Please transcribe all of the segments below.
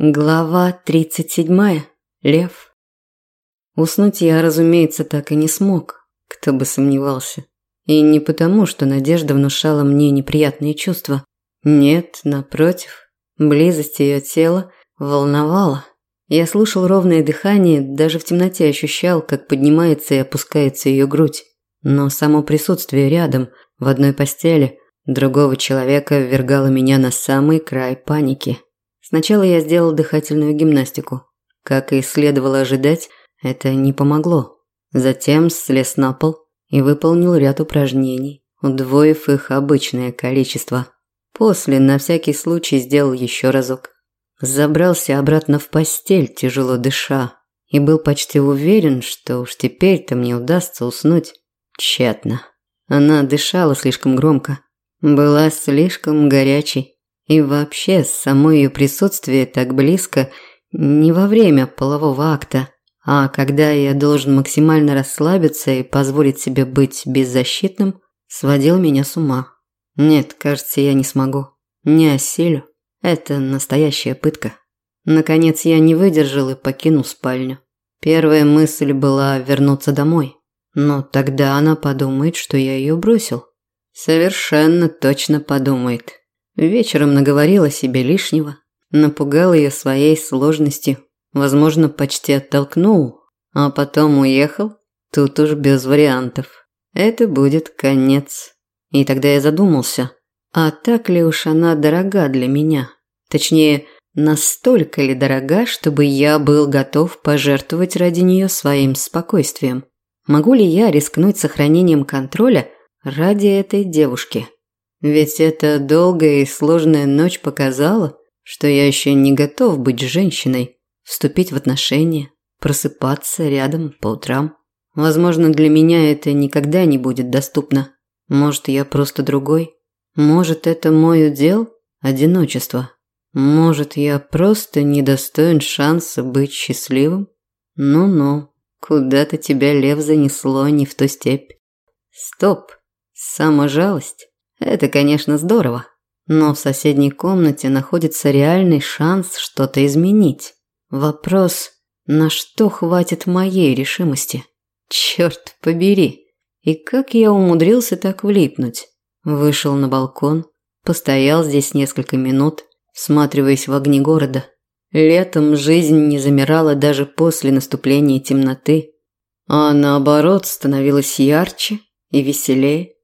Глава 37. Лев. Уснуть я, разумеется, так и не смог, кто бы сомневался. И не потому, что Надежда внушала мне неприятные чувства. Нет, напротив, близость ее тела волновала. Я слушал ровное дыхание, даже в темноте ощущал, как поднимается и опускается ее грудь. Но само присутствие рядом, в одной постели, другого человека ввергало меня на самый край паники. Сначала я сделал дыхательную гимнастику. Как и следовало ожидать, это не помогло. Затем слез на пол и выполнил ряд упражнений, удвоив их обычное количество. После на всякий случай сделал еще разок. Забрался обратно в постель, тяжело дыша, и был почти уверен, что уж теперь-то мне удастся уснуть. Тщетно. Она дышала слишком громко, была слишком горячей. И вообще, само ее присутствие так близко не во время полового акта, а когда я должен максимально расслабиться и позволить себе быть беззащитным, сводил меня с ума. Нет, кажется, я не смогу. Не осилю. Это настоящая пытка. Наконец я не выдержал и покинул спальню. Первая мысль была вернуться домой. Но тогда она подумает, что я ее бросил. Совершенно точно подумает. Вечером наговорила себе лишнего, напугал ее своей сложностью, возможно, почти оттолкнул, а потом уехал. Тут уж без вариантов. Это будет конец. И тогда я задумался, а так ли уж она дорога для меня? Точнее, настолько ли дорога, чтобы я был готов пожертвовать ради нее своим спокойствием? Могу ли я рискнуть сохранением контроля ради этой девушки? Ведь эта долгая и сложная ночь показала, что я еще не готов быть женщиной, вступить в отношения, просыпаться рядом по утрам. Возможно, для меня это никогда не будет доступно. Может, я просто другой? Может, это мой удел – одиночество? Может, я просто недостоин шанса быть счастливым? Ну-ну, куда-то тебя, лев, занесло не в ту степь. Стоп, саможалость. Это, конечно, здорово, но в соседней комнате находится реальный шанс что-то изменить. Вопрос, на что хватит моей решимости? Черт побери! И как я умудрился так влипнуть? Вышел на балкон, постоял здесь несколько минут, всматриваясь в огни города. Летом жизнь не замирала даже после наступления темноты, а наоборот становилась ярче и веселее.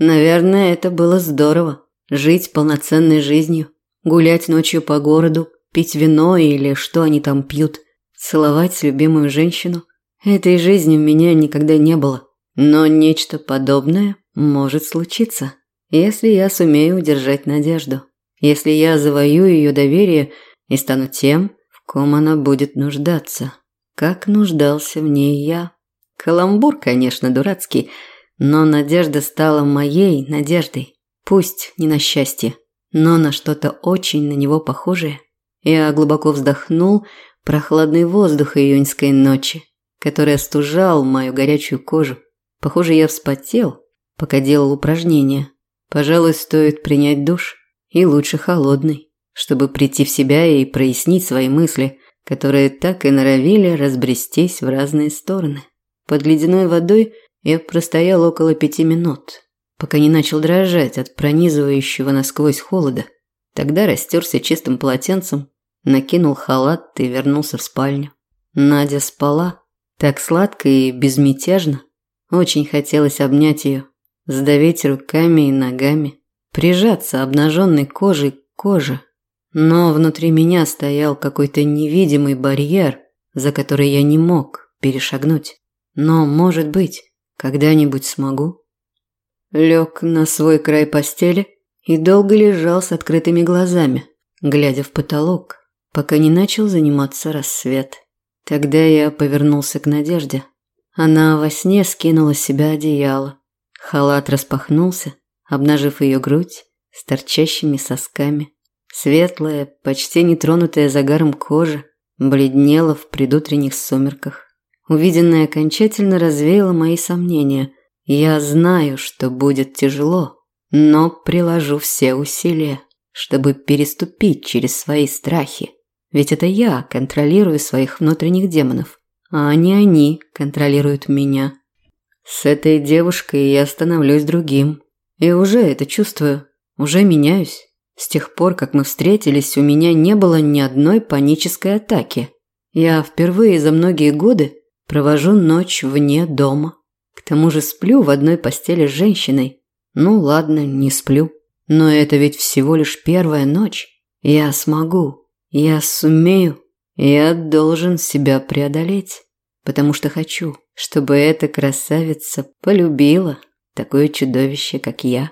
Наверное, это было здорово. Жить полноценной жизнью. Гулять ночью по городу, пить вино или что они там пьют. Целовать любимую женщину. Этой жизни у меня никогда не было. Но нечто подобное может случиться, если я сумею удержать надежду. Если я завоюю ее доверие и стану тем, в ком она будет нуждаться. Как нуждался в ней я. Каламбур, конечно, дурацкий – но надежда стала моей надеждой. Пусть не на счастье, но на что-то очень на него похожее. Я глубоко вздохнул прохладный воздух июньской ночи, который остужал мою горячую кожу. Похоже, я вспотел, пока делал упражнения. Пожалуй, стоит принять душ, и лучше холодный, чтобы прийти в себя и прояснить свои мысли, которые так и норовили разбрестись в разные стороны. Под ледяной водой я простоял около пяти минут, пока не начал дрожать от пронизывающего насквозь холода. Тогда растерся чистым полотенцем, накинул халат и вернулся в спальню. Надя спала, так сладко и безмятежно. Очень хотелось обнять ее, сдавить руками и ногами, прижаться обнаженной кожей к коже. Но внутри меня стоял какой-то невидимый барьер, за который я не мог перешагнуть. Но, может быть, когда-нибудь смогу. Лег на свой край постели и долго лежал с открытыми глазами, глядя в потолок, пока не начал заниматься рассвет. Тогда я повернулся к Надежде. Она во сне скинула с себя одеяло. Халат распахнулся, обнажив ее грудь с торчащими сосками. Светлая, почти нетронутая загаром кожа бледнела в предутренних сумерках. Увиденное окончательно развеяло мои сомнения. Я знаю, что будет тяжело, но приложу все усилия, чтобы переступить через свои страхи. Ведь это я контролирую своих внутренних демонов, а не они контролируют меня. С этой девушкой я становлюсь другим. И уже это чувствую, уже меняюсь. С тех пор, как мы встретились, у меня не было ни одной панической атаки. Я впервые за многие годы провожу ночь вне дома. К тому же сплю в одной постели с женщиной. Ну ладно, не сплю. Но это ведь всего лишь первая ночь. Я смогу. Я сумею. Я должен себя преодолеть. Потому что хочу, чтобы эта красавица полюбила такое чудовище, как я.